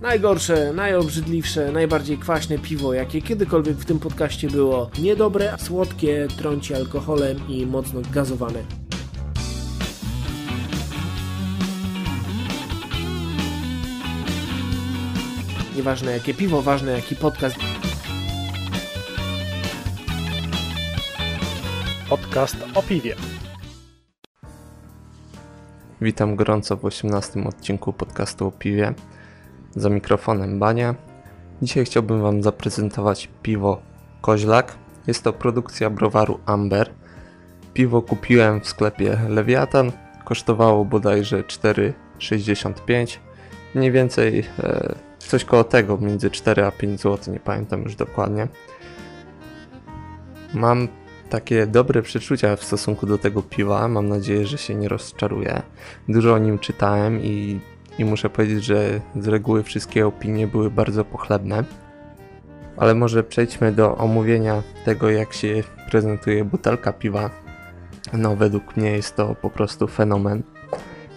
Najgorsze, najobrzydliwsze, najbardziej kwaśne piwo, jakie kiedykolwiek w tym podcaście było. Niedobre, słodkie, trąci alkoholem i mocno gazowane. Nieważne jakie piwo, ważne jaki podcast. Podcast o piwie. Witam gorąco w 18 odcinku podcastu o piwie. Za mikrofonem Bania. Dzisiaj chciałbym Wam zaprezentować piwo Koźlak. Jest to produkcja browaru Amber. Piwo kupiłem w sklepie Lewiatan. Kosztowało bodajże 4,65. Mniej więcej e, coś koło tego, między 4 a 5 zł, nie pamiętam już dokładnie. Mam takie dobre przeczucia w stosunku do tego piwa. Mam nadzieję, że się nie rozczaruję. Dużo o nim czytałem i, i muszę powiedzieć, że z reguły wszystkie opinie były bardzo pochlebne. Ale może przejdźmy do omówienia tego, jak się prezentuje butelka piwa. No, według mnie jest to po prostu fenomen.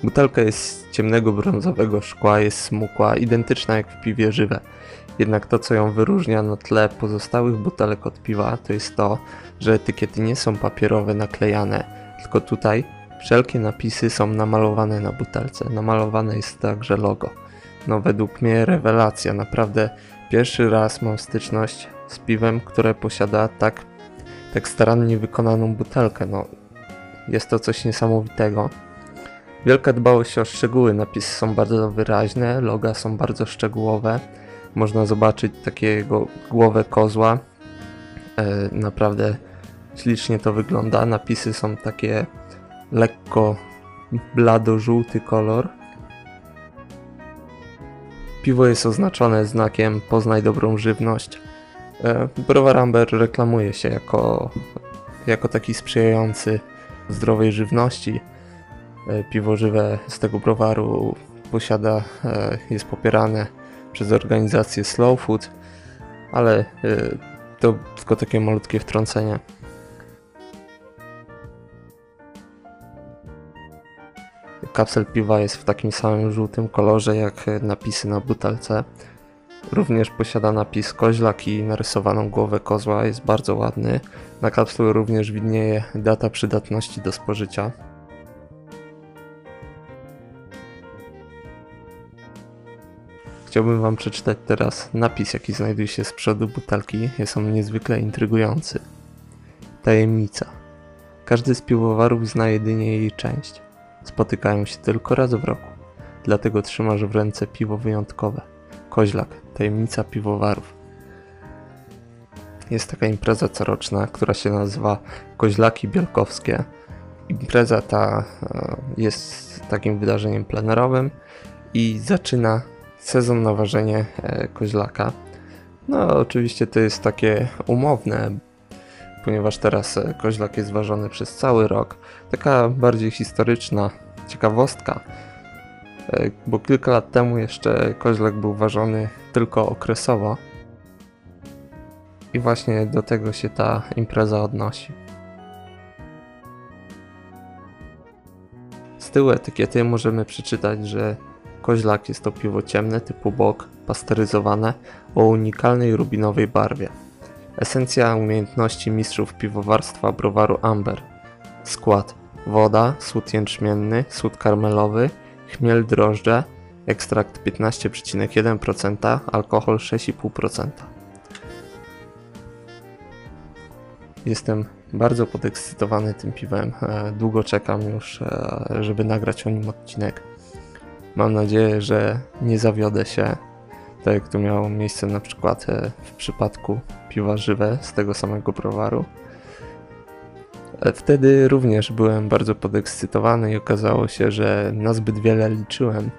Butelka jest z ciemnego brązowego szkła, jest smukła, identyczna jak w piwie żywe. Jednak to, co ją wyróżnia na tle pozostałych butelek od piwa, to jest to, że etykiety nie są papierowe, naklejane, tylko tutaj wszelkie napisy są namalowane na butelce. Namalowane jest także logo. No, według mnie rewelacja. Naprawdę pierwszy raz mam styczność z piwem, które posiada tak, tak starannie wykonaną butelkę. No, jest to coś niesamowitego. Wielka dbałość o szczegóły, napisy są bardzo wyraźne, loga są bardzo szczegółowe. Można zobaczyć takiego głowę kozła. E, naprawdę ślicznie to wygląda. Napisy są takie lekko blado-żółty kolor. Piwo jest oznaczone znakiem Poznaj dobrą żywność. E, browar Amber reklamuje się jako, jako taki sprzyjający zdrowej żywności. E, piwo żywe z tego browaru posiada, e, jest popierane przez organizację Slow Food, ale to tylko takie malutkie wtrącenie. Kapsel piwa jest w takim samym żółtym kolorze jak napisy na butelce. Również posiada napis koźlak i narysowaną głowę kozła, jest bardzo ładny. Na kapslu również widnieje data przydatności do spożycia. Chciałbym Wam przeczytać teraz napis, jaki znajduje się z przodu butelki. Jest on niezwykle intrygujący. Tajemnica. Każdy z piwowarów zna jedynie jej część. Spotykają się tylko raz w roku. Dlatego trzymasz w ręce piwo wyjątkowe. Koźlak. Tajemnica piwowarów. Jest taka impreza coroczna, która się nazywa Koźlaki Bielkowskie. Impreza ta e, jest takim wydarzeniem plenerowym i zaczyna sezon na ważenie e, koźlaka. No, oczywiście to jest takie umowne, ponieważ teraz e, koźlak jest ważony przez cały rok. Taka bardziej historyczna ciekawostka, e, bo kilka lat temu jeszcze koźlak był ważony tylko okresowo. I właśnie do tego się ta impreza odnosi. Z tyłu etykiety możemy przeczytać, że Koźlak jest to piwo ciemne typu bok, pasteryzowane o unikalnej rubinowej barwie. Esencja umiejętności mistrzów piwowarstwa browaru Amber. Skład: woda, sód jęczmienny, sód karmelowy, chmiel drożdże, ekstrakt 15,1%, alkohol 6,5%. Jestem bardzo podekscytowany tym piwem. E, długo czekam już, e, żeby nagrać o nim odcinek. Mam nadzieję, że nie zawiodę się, tak jak to miało miejsce na przykład e, w przypadku piwa żywe z tego samego browaru. E, wtedy również byłem bardzo podekscytowany i okazało się, że na zbyt wiele liczyłem.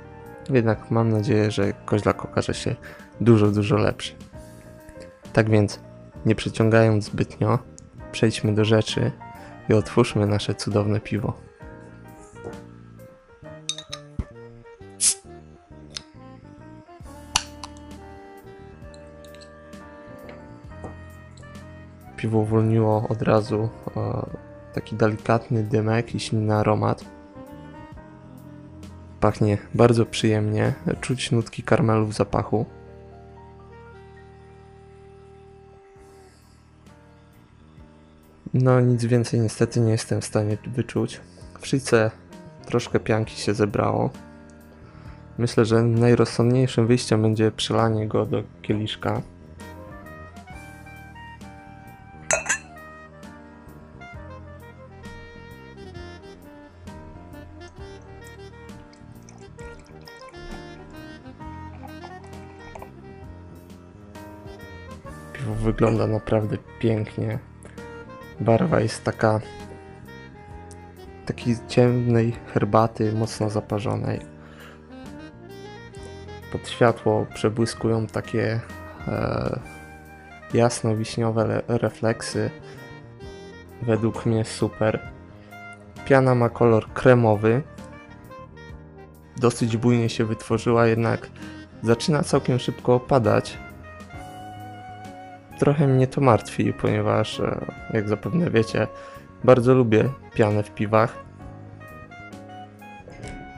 Jednak mam nadzieję, że koźlak okaże się dużo, dużo lepszy. Tak więc, nie przeciągając zbytnio, przejdźmy do rzeczy i otwórzmy nasze cudowne piwo. Piwo uwolniło od razu e, taki delikatny dymek i silny aromat. Pachnie bardzo przyjemnie, czuć nutki karmelu w zapachu. No nic więcej niestety nie jestem w stanie wyczuć. W szyjce troszkę pianki się zebrało. Myślę, że najrozsądniejszym wyjściem będzie przelanie go do kieliszka. Wygląda naprawdę pięknie. Barwa jest taka takiej ciemnej herbaty, mocno zaparzonej. Pod światło przebłyskują takie e, jasno-wiśniowe le- refleksy. Według mnie super. Piana ma kolor kremowy. Dosyć bujnie się wytworzyła, jednak zaczyna całkiem szybko opadać. Trochę mnie to martwi, ponieważ, e, jak zapewne wiecie, bardzo lubię pianę w piwach.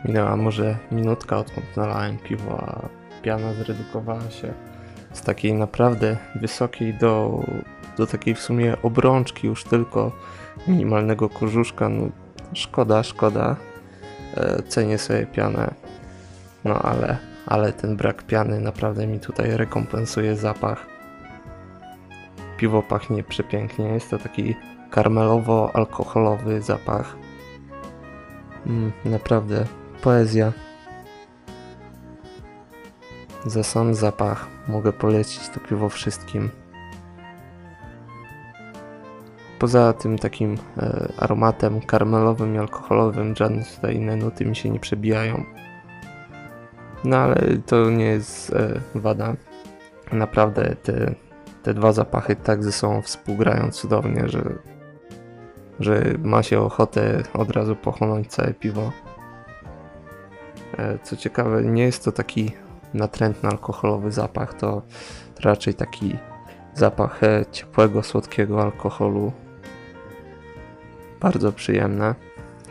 Minęła może minutka odkąd nalałem piwo, a piana zredukowała się z takiej naprawdę wysokiej do, do takiej w sumie obrączki już tylko minimalnego korzuszka. No, szkoda, szkoda. E, cenię sobie pianę. No ale, ale ten brak piany naprawdę mi tutaj rekompensuje zapach. Piwo pachnie przepięknie. Jest to taki karmelowo-alkoholowy zapach. Mm, naprawdę poezja. Za sam zapach mogę polecić to piwo wszystkim. Poza tym takim e, aromatem karmelowym i alkoholowym, żadne inne nuty mi się nie przebijają. No ale to nie jest e, wada. Naprawdę te, te dwa zapachy tak ze sobą współgrają cudownie, że że ma się ochotę od razu pochłonąć całe piwo. E, Co ciekawe, nie jest to taki natrętny alkoholowy zapach, to, raczej taki zapach e, ciepłego, słodkiego alkoholu. Bardzo przyjemne.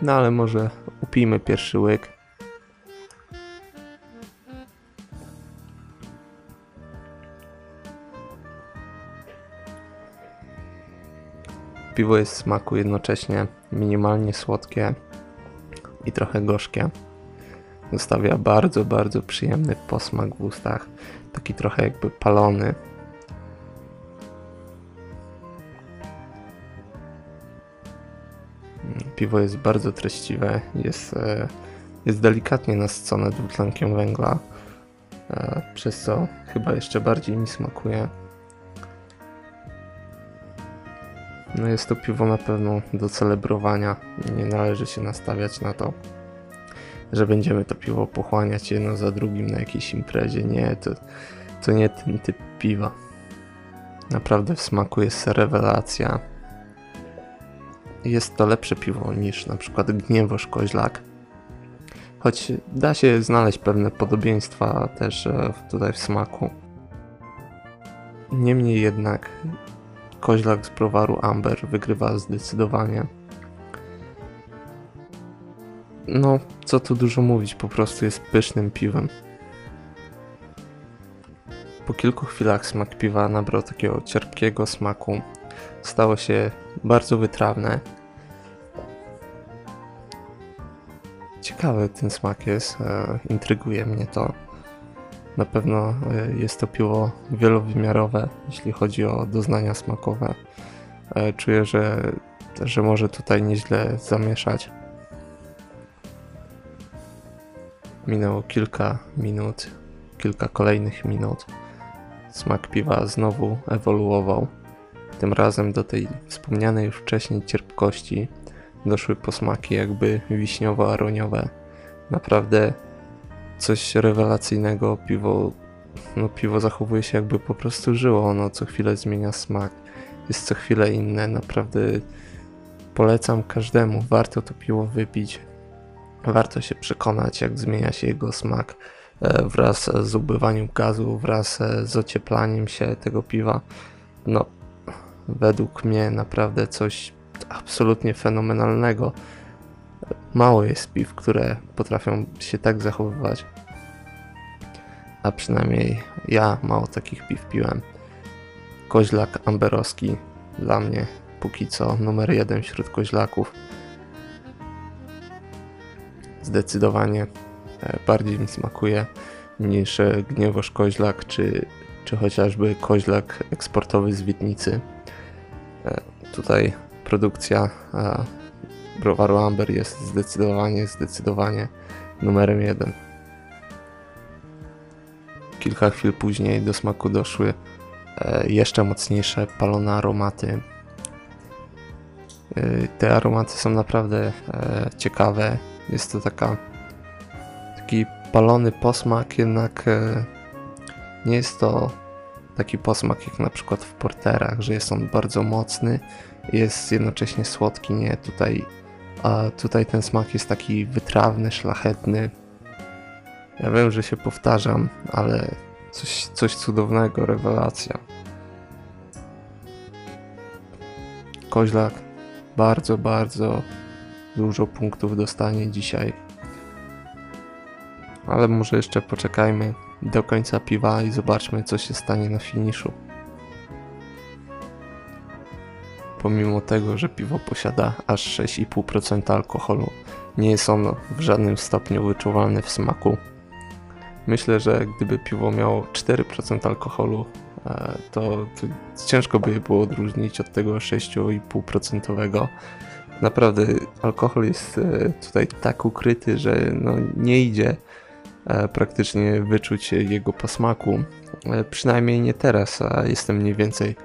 No ale może upijmy pierwszy łyk. Piwo jest w smaku jednocześnie minimalnie słodkie i trochę gorzkie. Zostawia bardzo, bardzo przyjemny posmak w ustach. Taki trochę jakby palony. Piwo jest bardzo treściwe, jest, e, jest delikatnie nasycone dwutlenkiem węgla, e, przez co chyba jeszcze bardziej mi smakuje. No jest to piwo na pewno do celebrowania. Nie należy się nastawiać na to, że będziemy to piwo pochłaniać jedno za drugim na jakiejś imprezie. Nie, to, to nie ten typ piwa. Naprawdę w smaku jest rewelacja. Jest to lepsze piwo niż na przykład Gniewosz Koźlak. Choć da się znaleźć pewne podobieństwa też e, tutaj w smaku. Niemniej jednak Koźlak z browaru Amber wygrywa zdecydowanie. No, co tu dużo mówić, po prostu jest pysznym piwem. Po kilku chwilach smak piwa nabrał takiego cierpkiego smaku. Stało się bardzo wytrawne. Ciekawy ten smak jest, e, intryguje mnie to. Na pewno e, jest to piwo wielowymiarowe, jeśli chodzi o doznania smakowe. E, Czuję, że, że może tutaj nieźle zamieszać. Minęło kilka minut, kilka kolejnych minut. Smak piwa znowu ewoluował. Tym razem do tej wspomnianej już wcześniej cierpkości doszły posmaki jakby wiśniowo-aroniowe. Naprawdę coś rewelacyjnego. Piwo, no piwo zachowuje się jakby po prostu żyło. Ono co chwilę zmienia smak. Jest co chwilę inne. Naprawdę polecam każdemu. Warto to piwo wypić. Warto się przekonać, jak zmienia się jego smak e, wraz z ubywaniem gazu, wraz e, z ocieplaniem się tego piwa. No, według mnie naprawdę coś absolutnie fenomenalnego. Mało jest piw, które potrafią się tak zachowywać. A przynajmniej ja mało takich piw piłem. Koźlak amberowski dla mnie póki co numer jeden wśród koźlaków. Zdecydowanie e, bardziej mi smakuje niż e, gniewosz koźlak czy, czy chociażby koźlak eksportowy z Witnicy. E, tutaj produkcja browaru Amber jest zdecydowanie, zdecydowanie numerem jeden. Kilka chwil później do smaku doszły jeszcze mocniejsze palone aromaty Y, te aromaty są naprawdę e, ciekawe. Jest to taka taki palony posmak, jednak e, nie jest to taki posmak jak na przykład w porterach, że jest on bardzo mocny jest jednocześnie słodki. Nie, tutaj, a tutaj ten smak jest taki wytrawny, szlachetny. Ja wiem, że się powtarzam, ale coś, coś cudownego, rewelacja. Koźlak bardzo, bardzo dużo punktów dostanie dzisiaj. Ale może jeszcze poczekajmy do końca piwa i zobaczmy, co się stanie na finiszu. Pomimo tego, że piwo posiada aż 6,5% alkoholu, nie jest ono w żadnym stopniu wyczuwalne w smaku. Myślę, że gdyby piwo miało 4% alkoholu, E, to, to ciężko by je było odróżnić od tego 6,5%. Naprawdę alkohol jest e, tutaj tak ukryty, że no nie idzie e, praktycznie wyczuć jego posmaku. Przynajmniej nie teraz, a jestem mniej więcej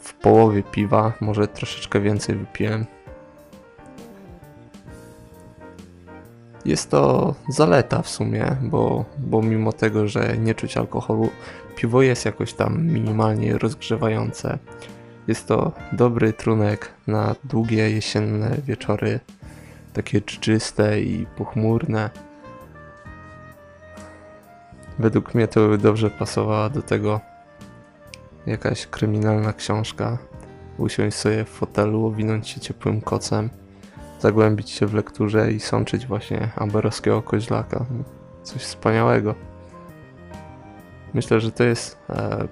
w połowie piwa, może troszeczkę więcej wypiłem. Jest to zaleta w sumie, bo, bo mimo tego, że nie czuć alkoholu, piwo jest jakoś tam minimalnie rozgrzewające. Jest to dobry trunek na długie jesienne wieczory, takie czyste i pochmurne. Według mnie to by dobrze pasowała do tego jakaś kryminalna książka. Usiąść sobie w fotelu, owinąć się ciepłym kocem zagłębić się w lekturze i sączyć właśnie amberowskiego koźlaka. Coś wspaniałego. Myślę, że to jest e,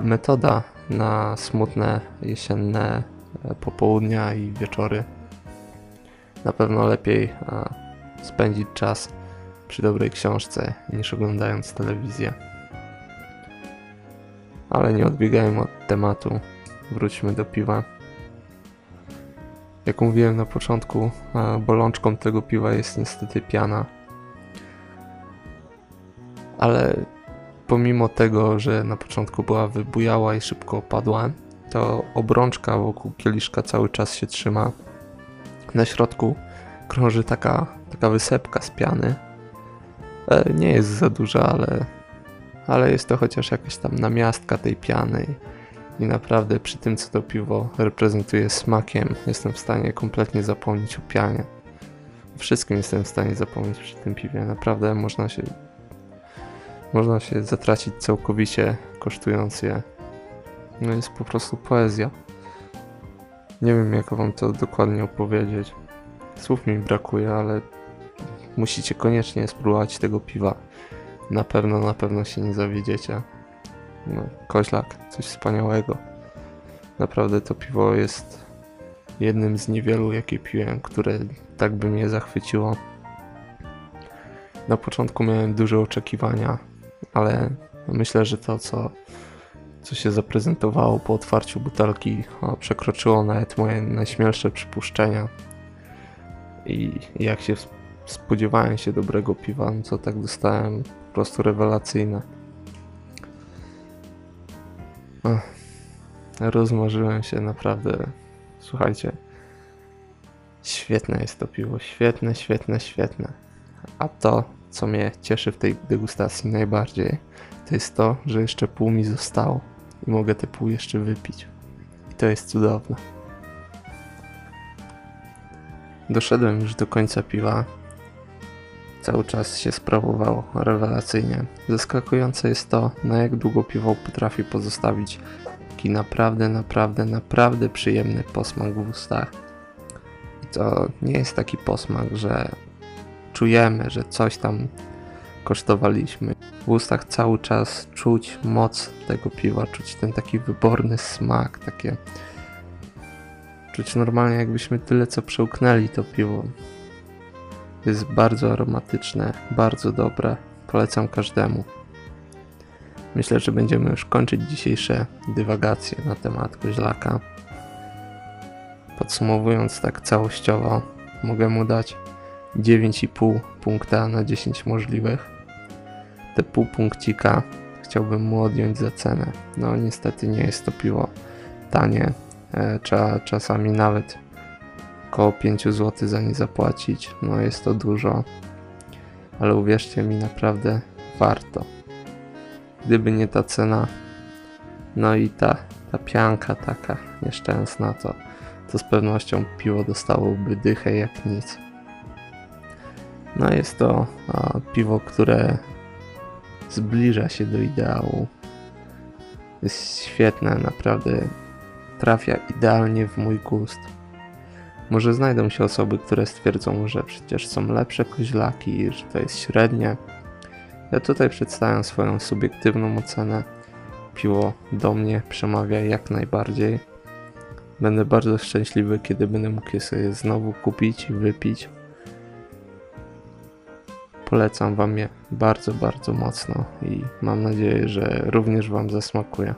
metoda na smutne jesienne e, popołudnia i wieczory. Na pewno lepiej e, spędzić czas przy dobrej książce niż oglądając telewizję. Ale nie odbiegajmy od tematu. Wróćmy do piwa. Jak mówiłem na początku, bolączką tego piwa jest niestety piana. Ale pomimo tego, że na początku była wybujała i szybko opadła, to obrączka wokół kieliszka cały czas się trzyma. Na środku krąży taka, taka wysepka z piany. E, nie jest za duża, ale, ale jest to chociaż jakaś tam namiastka tej piany i naprawdę przy tym, co to piwo reprezentuje smakiem, jestem w stanie kompletnie zapomnieć o pianie. Wszystkim jestem w stanie zapomnieć przy tym piwie. Naprawdę można się można się zatracić całkowicie kosztując je. No jest po prostu poezja. Nie wiem jak wam to dokładnie opowiedzieć. Słów mi brakuje, ale musicie koniecznie spróbować tego piwa. Na pewno, na pewno się nie zawiedziecie. No, koźlak, coś wspaniałego. Naprawdę to piwo jest jednym z niewielu, jakie piłem, które tak by mnie zachwyciło. Na początku miałem duże oczekiwania, ale myślę, że to, co, co się zaprezentowało po otwarciu butelki, przekroczyło nawet moje najśmielsze przypuszczenia. I jak się spodziewałem się dobrego piwa, no to tak dostałem prostu rewelacyjne. rozmarzyłem się naprawdę. Słuchajcie. Świetne jest to piwo. Świetne, świetne, świetne. A to, co mnie cieszy w tej degustacji najbardziej, to jest to, że jeszcze pół mi zostało i mogę te pół jeszcze wypić. I to jest cudowne. Doszedłem już do końca piwa. Cały czas się sprawowało rewelacyjnie. Zaskakujące jest to, na jak długo piwo potrafi pozostawić taki naprawdę, naprawdę, naprawdę przyjemny posmak w ustach. I to nie jest taki posmak, że czujemy, że coś tam kosztowaliśmy. W ustach cały czas czuć moc tego piwa, czuć ten taki wyborny smak, takie czuć normalnie jakbyśmy tyle co przełknęli to piwo. Jest bardzo aromatyczne, bardzo dobre. Polecam każdemu. Myślę, że będziemy już kończyć dzisiejsze dywagacje na temat koźlaka. Podsumowując tak całościowo, mogę mu dać 9,5 punkta na 10 możliwych. Te pół punkcika chciałbym mu odjąć za cenę. No niestety nie jest to piwo tanie. E, trzeba czasami nawet około 5 zł za nie zapłacić. No jest to dużo, ale uwierzcie mi, naprawdę warto. Gdyby nie ta cena, no i ta, ta pianka taka nieszczęsna, to, to z pewnością piwo dostałoby dychę jak nic. No jest to a, piwo, które zbliża się do ideału. Jest świetne, naprawdę trafia idealnie w mój gust. Może znajdą się osoby, które stwierdzą, że przecież są lepsze koźlaki, że to jest średnie. Ja tutaj przedstawiam swoją subiektywną ocenę. Piwo do mnie przemawia jak najbardziej. Będę bardzo szczęśliwy, kiedy będę mógł je sobie znowu kupić i wypić. Polecam Wam je bardzo, bardzo mocno i mam nadzieję, że również Wam zasmakuje.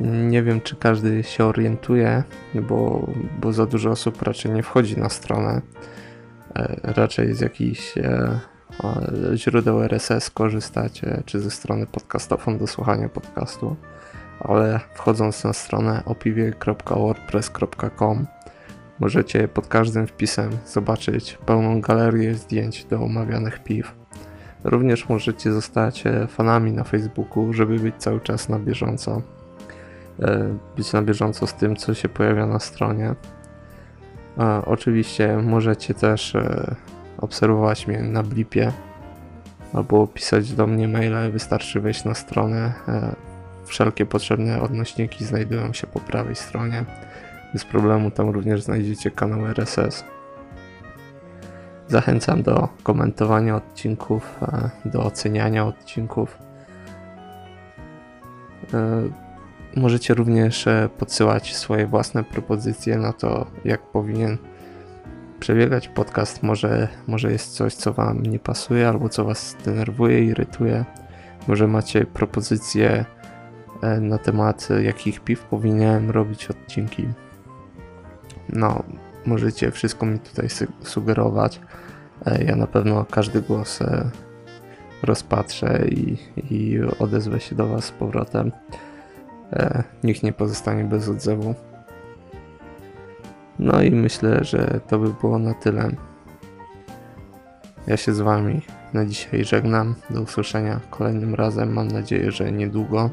Nie wiem, czy każdy się orientuje, bo, bo za dużo osób raczej nie wchodzi na stronę. E, raczej z jakichś e, źródeł RSS korzystacie, czy ze strony podcastofon do słuchania podcastu, ale wchodząc na stronę opiwie.wordpress.com możecie pod każdym wpisem zobaczyć pełną galerię zdjęć do omawianych piw. Również możecie zostać e, fanami na Facebooku, żeby być cały czas na bieżąco być na bieżąco z tym, co się pojawia na stronie. Oczywiście możecie też e, obserwować mnie na blipie albo pisać do mnie maile, wystarczy wejść na stronę. E, wszelkie potrzebne odnośniki znajdują się po prawej stronie. Bez problemu tam również znajdziecie kanał RSS. Zachęcam do komentowania odcinków, do oceniania odcinków. Możecie również e, podsyłać swoje własne propozycje na to, jak powinien przebiegać podcast. Może, może jest coś, co Wam nie pasuje, albo co Was denerwuje, irytuje. Może macie propozycje e, na temat, jakich piw powinienem robić odcinki. No, możecie wszystko mi tutaj sugerować. E, ja na pewno każdy głos rozpatrzę i, i odezwę się do Was z powrotem e, nikt nie pozostanie bez odzewu. No i myślę, że to by było na tyle. Ja się z Wami na dzisiaj żegnam. Do usłyszenia kolejnym razem. Mam nadzieję, że niedługo.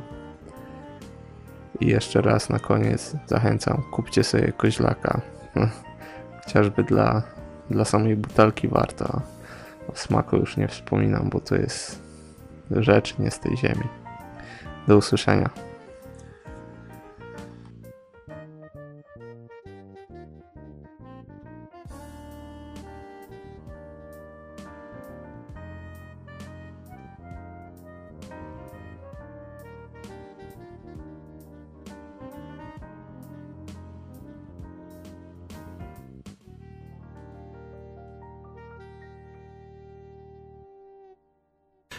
I jeszcze raz na koniec zachęcam, kupcie sobie koźlaka. Chociażby dla, dla samej butelki warto. O smaku już nie wspominam, bo to jest rzecz nie z tej ziemi. Do usłyszenia.